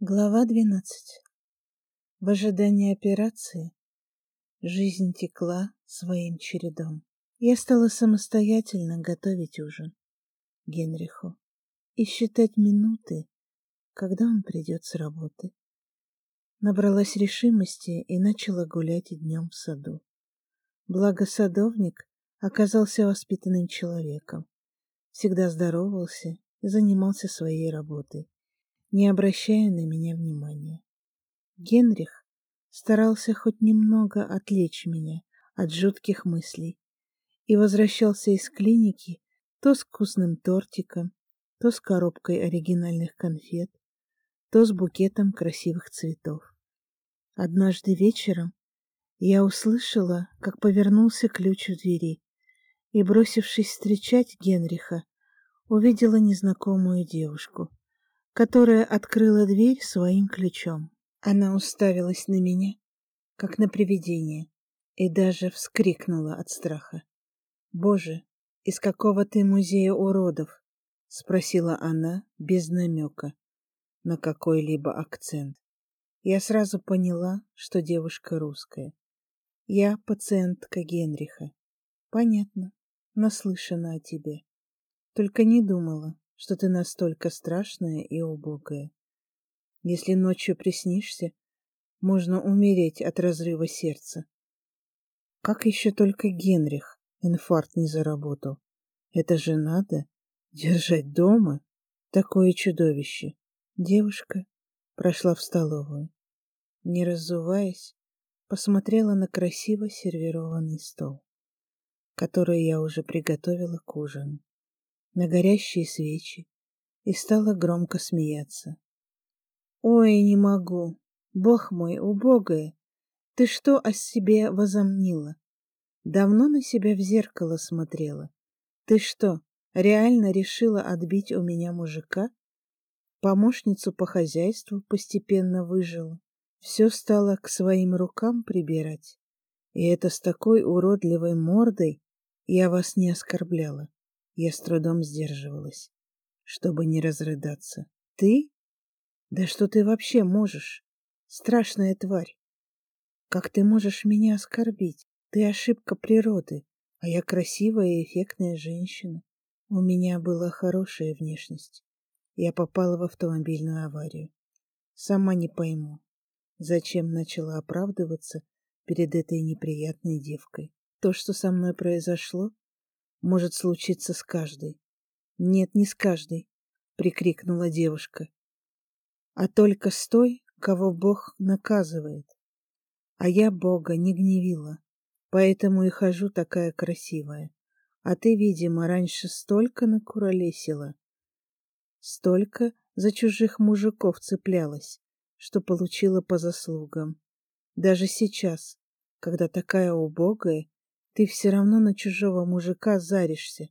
Глава 12. В ожидании операции жизнь текла своим чередом. Я стала самостоятельно готовить ужин Генриху и считать минуты, когда он придет с работы. Набралась решимости и начала гулять днем в саду. Благо садовник оказался воспитанным человеком, всегда здоровался и занимался своей работой не обращая на меня внимания. Генрих старался хоть немного отвлечь меня от жутких мыслей и возвращался из клиники то с вкусным тортиком, то с коробкой оригинальных конфет, то с букетом красивых цветов. Однажды вечером я услышала, как повернулся ключ в двери, и, бросившись встречать Генриха, увидела незнакомую девушку которая открыла дверь своим ключом. Она уставилась на меня, как на привидение, и даже вскрикнула от страха. «Боже, из какого ты музея уродов?» — спросила она без намека на какой-либо акцент. Я сразу поняла, что девушка русская. Я пациентка Генриха. Понятно, наслышана о тебе. Только не думала, что ты настолько страшная и убогая. Если ночью приснишься, можно умереть от разрыва сердца. Как еще только Генрих инфаркт не заработал? Это же надо держать дома такое чудовище. Девушка прошла в столовую. Не разуваясь, посмотрела на красиво сервированный стол, который я уже приготовила к ужину на горящие свечи и стала громко смеяться. «Ой, не могу! Бог мой, убогая! Ты что о себе возомнила? Давно на себя в зеркало смотрела? Ты что, реально решила отбить у меня мужика? Помощницу по хозяйству постепенно выжила. Все стало к своим рукам прибирать. И это с такой уродливой мордой я вас не оскорбляла. Я с трудом сдерживалась, чтобы не разрыдаться. Ты? Да что ты вообще можешь? Страшная тварь. Как ты можешь меня оскорбить? Ты ошибка природы, а я красивая и эффектная женщина. У меня была хорошая внешность. Я попала в автомобильную аварию. Сама не пойму, зачем начала оправдываться перед этой неприятной девкой. То, что со мной произошло, может случиться с каждой. Нет, не с каждой, прикрикнула девушка. А только с той, кого Бог наказывает. А я Бога не гневила, поэтому и хожу такая красивая. А ты, видимо, раньше столько накуролесила, столько за чужих мужиков цеплялась, что получила по заслугам. Даже сейчас, когда такая убогая ты все равно на чужого мужика заришься.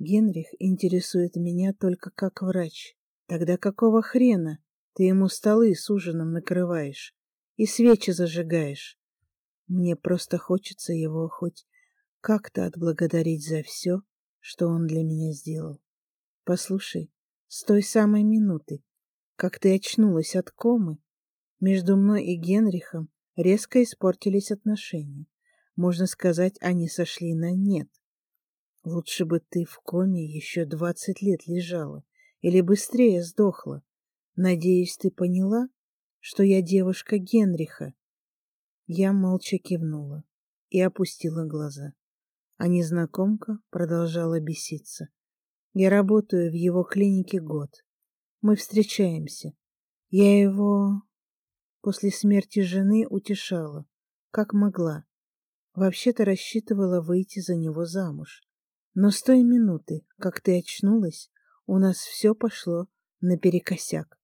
Генрих интересует меня только как врач. Тогда какого хрена ты ему столы с ужином накрываешь и свечи зажигаешь? Мне просто хочется его хоть как-то отблагодарить за все, что он для меня сделал. Послушай, с той самой минуты, как ты очнулась от комы, между мной и Генрихом резко испортились отношения. Можно сказать, они сошли на нет. Лучше бы ты в коме еще двадцать лет лежала или быстрее сдохла. Надеюсь, ты поняла, что я девушка Генриха. Я молча кивнула и опустила глаза. А незнакомка продолжала беситься. Я работаю в его клинике год. Мы встречаемся. Я его после смерти жены утешала, как могла. Вообще-то рассчитывала выйти за него замуж. Но с той минуты, как ты очнулась, у нас все пошло наперекосяк.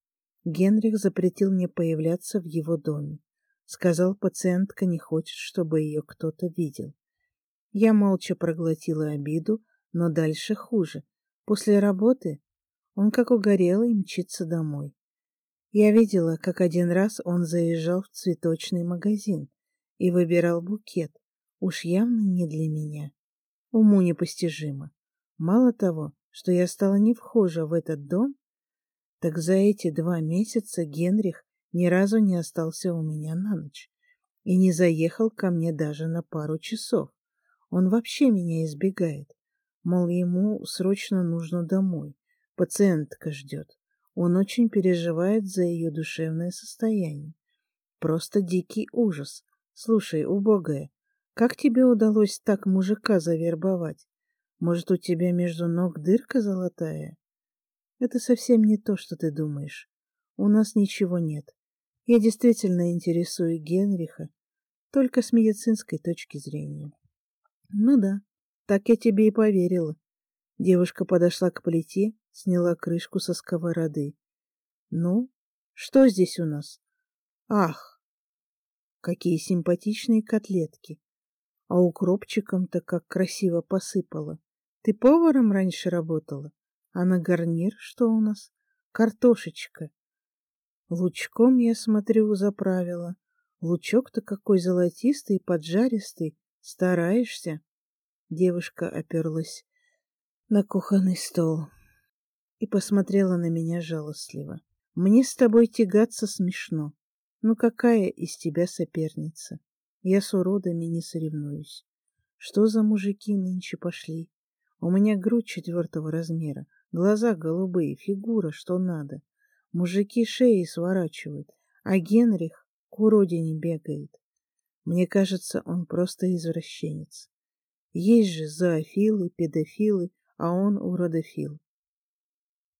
Генрих запретил мне появляться в его доме. Сказал, пациентка не хочет, чтобы ее кто-то видел. Я молча проглотила обиду, но дальше хуже. После работы он как угорелый мчится домой. Я видела, как один раз он заезжал в цветочный магазин и выбирал букет. Уж явно не для меня. Уму непостижимо. Мало того, что я стала не вхожа в этот дом, Так за эти два месяца Генрих ни разу не остался у меня на ночь и не заехал ко мне даже на пару часов. Он вообще меня избегает. Мол, ему срочно нужно домой. Пациентка ждет. Он очень переживает за ее душевное состояние. Просто дикий ужас. Слушай, убогая, как тебе удалось так мужика завербовать? Может, у тебя между ног дырка золотая? Это совсем не то, что ты думаешь. У нас ничего нет. Я действительно интересую Генриха, только с медицинской точки зрения. Ну да, так я тебе и поверила. Девушка подошла к плите, сняла крышку со сковороды. Ну, что здесь у нас? Ах, какие симпатичные котлетки. А укропчиком-то как красиво посыпала. Ты поваром раньше работала? А на гарнир что у нас? Картошечка. Лучком, я смотрю, заправила. Лучок-то какой золотистый, поджаристый. Стараешься? Девушка оперлась на кухонный стол и посмотрела на меня жалостливо. Мне с тобой тягаться смешно. Ну какая из тебя соперница? Я с уродами не соревнуюсь. Что за мужики нынче пошли? У меня грудь четвертого размера, глаза голубые, фигура, что надо. Мужики шеи сворачивают, а Генрих к уродине бегает. Мне кажется, он просто извращенец. Есть же зоофилы, педофилы, а он уродофил.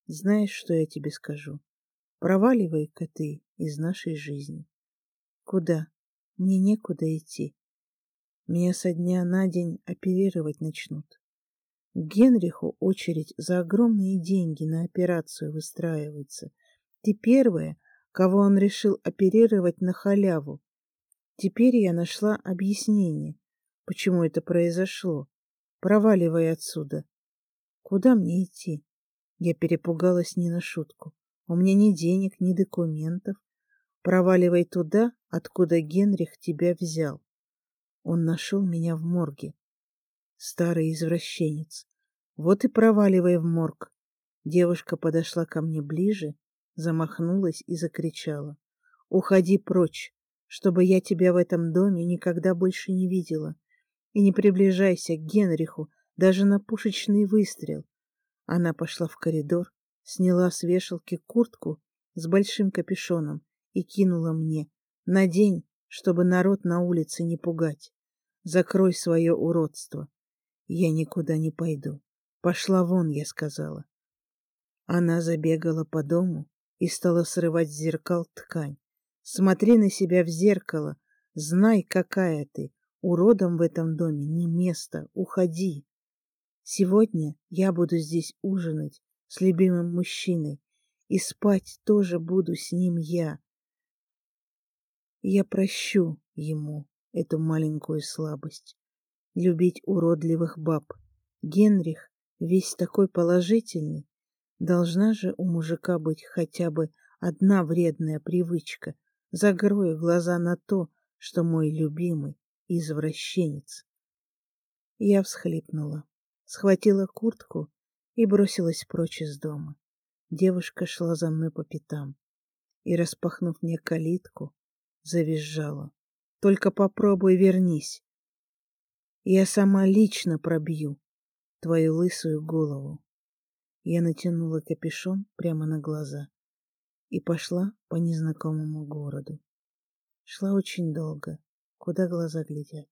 Знаешь, что я тебе скажу? Проваливай-ка ты из нашей жизни. Куда? Мне некуда идти. Меня со дня на день оперировать начнут. К Генриху очередь за огромные деньги на операцию выстраивается. Ты первая, кого он решил оперировать на халяву. Теперь я нашла объяснение, почему это произошло. Проваливай отсюда. Куда мне идти? Я перепугалась не на шутку. У меня ни денег, ни документов. Проваливай туда, откуда Генрих тебя взял. Он нашел меня в морге. Старый извращенец. Вот и проваливай в морг. Девушка подошла ко мне ближе, замахнулась и закричала. Уходи прочь чтобы я тебя в этом доме никогда больше не видела. И не приближайся к Генриху даже на пушечный выстрел. Она пошла в коридор, сняла с вешалки куртку с большим капюшоном и кинула мне. Надень, чтобы народ на улице не пугать. Закрой свое уродство. Я никуда не пойду. Пошла вон, я сказала. Она забегала по дому и стала срывать с зеркал ткань. Смотри на себя в зеркало. Знай, какая ты. Уродом в этом доме не место. Уходи. Сегодня я буду здесь ужинать с любимым мужчиной. И спать тоже буду с ним я. Я прощу ему эту маленькую слабость. Любить уродливых баб. Генрих весь такой положительный. Должна же у мужика быть хотя бы одна вредная привычка — закрою глаза на то, что мой любимый извращенец. Я всхлипнула, схватила куртку и бросилась прочь из дома. Девушка шла за мной по пятам и, распахнув мне калитку, завизжала. «Только попробуй вернись. Я сама лично пробью твою лысую голову». Я натянула капюшон прямо на глаза и пошла по незнакомому городу. Шла очень долго, куда глаза глядят,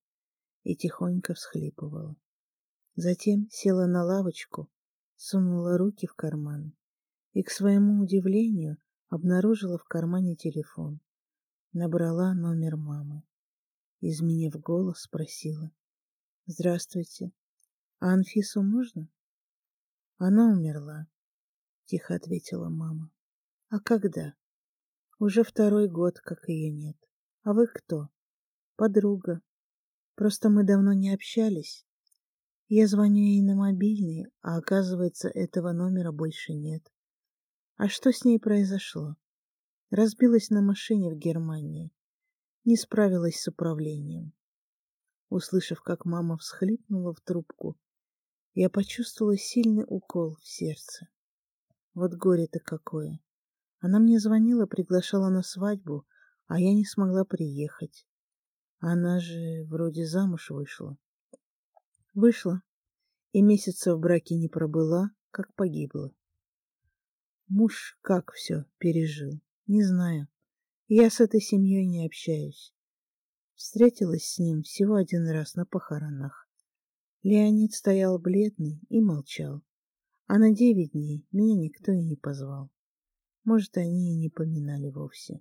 и тихонько всхлипывала. Затем села на лавочку, сунула руки в карманы и, к своему удивлению, обнаружила в кармане телефон. Набрала номер мамы. Изменив голос, спросила. «Здравствуйте. А Анфису можно?» «Она умерла», — тихо ответила мама. А когда? Уже второй год, как ее нет. А вы кто? Подруга. Просто мы давно не общались. Я звоню ей на мобильный, а оказывается, этого номера больше нет. А что с ней произошло? Разбилась на машине в Германии. Не справилась с управлением. Услышав, как мама всхлипнула в трубку, я почувствовала сильный укол в сердце. Вот горе-то какое. Она мне звонила, приглашала на свадьбу, а я не смогла приехать. Она же вроде замуж вышла. Вышла, и месяца в браке не пробыла, как погибла. Муж как все пережил, не знаю. Я с этой семьей не общаюсь. Встретилась с ним всего один раз на похоронах. Леонид стоял бледный и молчал. А на девять дней меня никто и не позвал. Может, они и не поминали вовсе.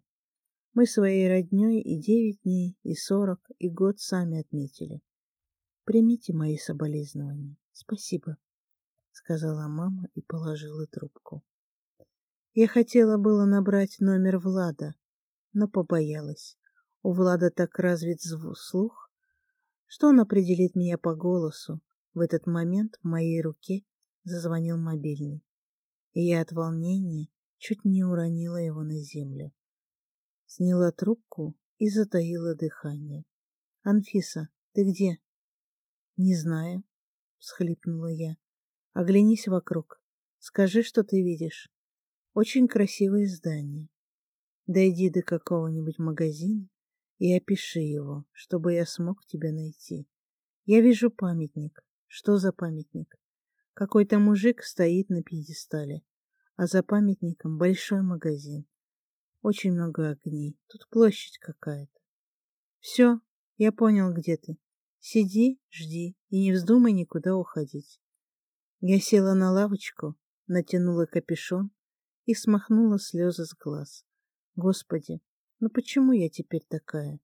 Мы своей родней и девять дней, и сорок, и год сами отметили. Примите мои соболезнования. Спасибо, — сказала мама и положила трубку. Я хотела было набрать номер Влада, но побоялась. У Влада так развит слух, что он определит меня по голосу. В этот момент в моей руке зазвонил мобильный, и я от волнения чуть не уронила его на землю. Сняла трубку и затаила дыхание. «Анфиса, ты где?» «Не знаю», — всхлипнула я. «Оглянись вокруг. Скажи, что ты видишь. Очень красивое здание. Дойди до какого-нибудь магазина и опиши его, чтобы я смог тебя найти. Я вижу памятник. Что за памятник? Какой-то мужик стоит на пьедестале, а за памятником большой магазин. Очень много огней. Тут площадь какая-то. Все, я понял, где ты. Сиди, жди и не вздумай никуда уходить. Я села на лавочку, натянула капюшон и смахнула слезы с глаз. Господи, ну почему я теперь такая?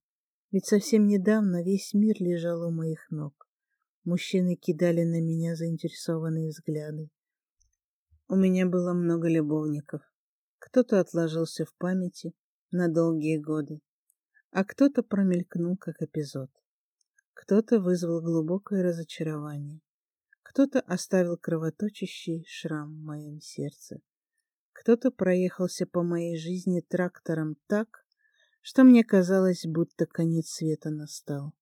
Ведь совсем недавно весь мир лежал у моих ног. Мужчины кидали на меня заинтересованные взгляды. У меня было много любовников. Кто-то отложился в памяти на долгие годы, а кто-то промелькнул как эпизод. Кто-то вызвал глубокое разочарование. Кто-то оставил кровоточащий шрам в моем сердце. Кто-то проехался по моей жизни трактором так, что мне казалось, будто конец света настал.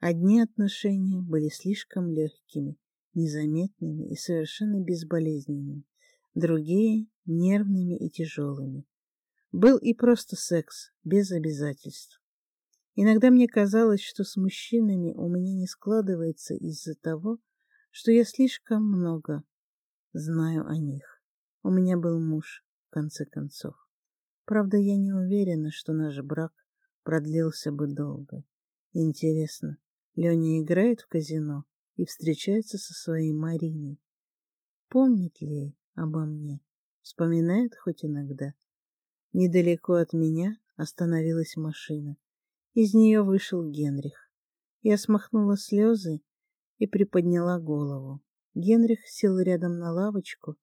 Одни отношения были слишком легкими, незаметными и совершенно безболезненными, другие — нервными и тяжелыми. Был и просто секс, без обязательств. Иногда мне казалось, что с мужчинами у меня не складывается из-за того, что я слишком много знаю о них. У меня был муж, в конце концов. Правда, я не уверена, что наш брак продлился бы долго. Интересно, Леня играет в казино и встречается со своей Мариной. Помнит ли обо мне? Вспоминает хоть иногда? Недалеко от меня остановилась машина. Из нее вышел Генрих. Я смахнула слезы и приподняла голову. Генрих сел рядом на лавочку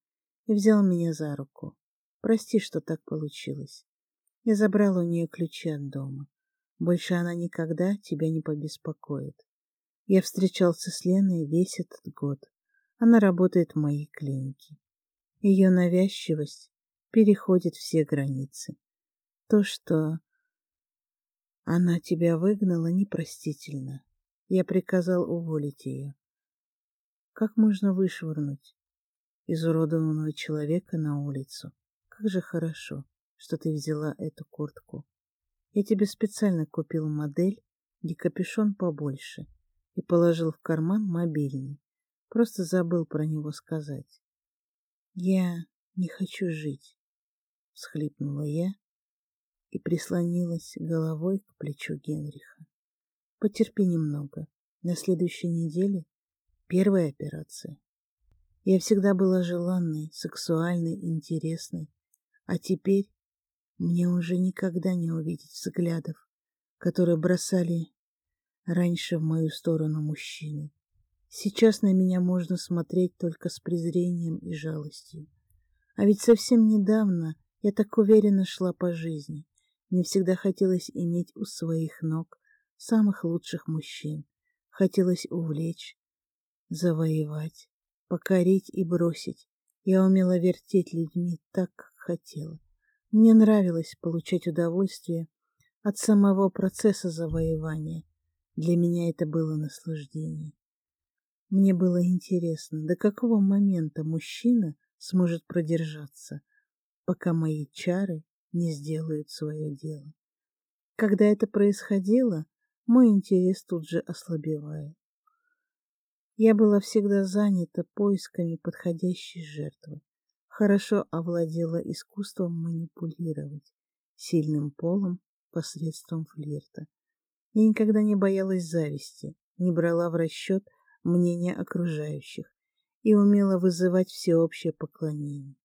и взял меня за руку. Прости, что так получилось. Я забрала у нее ключи от дома. Больше она никогда тебя не побеспокоит. Я встречался с Леной весь этот год. Она работает в моей клинике. Ее навязчивость переходит все границы. То, что она тебя выгнала, непростительно. Я приказал уволить ее. Как можно вышвырнуть изуродованного человека на улицу? Как же хорошо, что ты взяла эту куртку. Я тебе специально купил модель, где капюшон побольше, и положил в карман мобильный. Просто забыл про него сказать. Я не хочу жить, всхлипнула я и прислонилась головой к плечу Генриха. Потерпи немного. На следующей неделе первая операция. Я всегда была желанной, сексуальной, интересной, а теперь мне уже никогда не увидеть взглядов, которые бросали раньше в мою сторону мужчины. Сейчас на меня можно смотреть только с презрением и жалостью. А ведь совсем недавно я так уверенно шла по жизни. Мне всегда хотелось иметь у своих ног самых лучших мужчин. Хотелось увлечь, завоевать, покорить и бросить. Я умела вертеть людьми так, как хотела. Мне нравилось получать удовольствие от самого процесса завоевания. Для меня это было наслаждение. Мне было интересно, до какого момента мужчина сможет продержаться, пока мои чары не сделают свое дело. Когда это происходило, мой интерес тут же ослабевает. Я была всегда занята поисками подходящей жертвы, хорошо овладела искусством манипулировать сильным полом посредством флирта. Я никогда не боялась зависти, не брала в расчет мнения окружающих и умела вызывать всеобщее поклонение.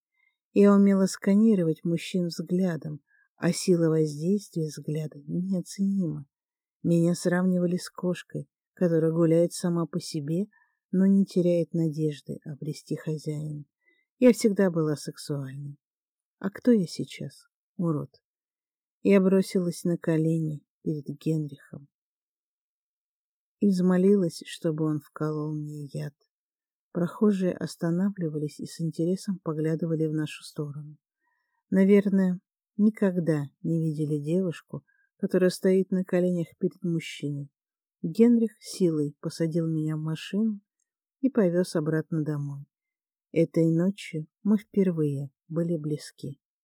Я умела сканировать мужчин взглядом, а сила воздействия взгляда неоценима. Меня сравнивали с кошкой, которая гуляет сама по себе, но не теряет надежды обрести хозяина. Я всегда была сексуальной. А кто я сейчас? Урод. Я бросилась на колени перед Генрихом и взмолилась, чтобы он вколол мне яд. Прохожие останавливались и с интересом поглядывали в нашу сторону. Наверное, никогда не видели девушку, которая стоит на коленях перед мужчиной. Генрих силой посадил меня в машину и повез обратно домой. Этой ночью мы впервые были близки.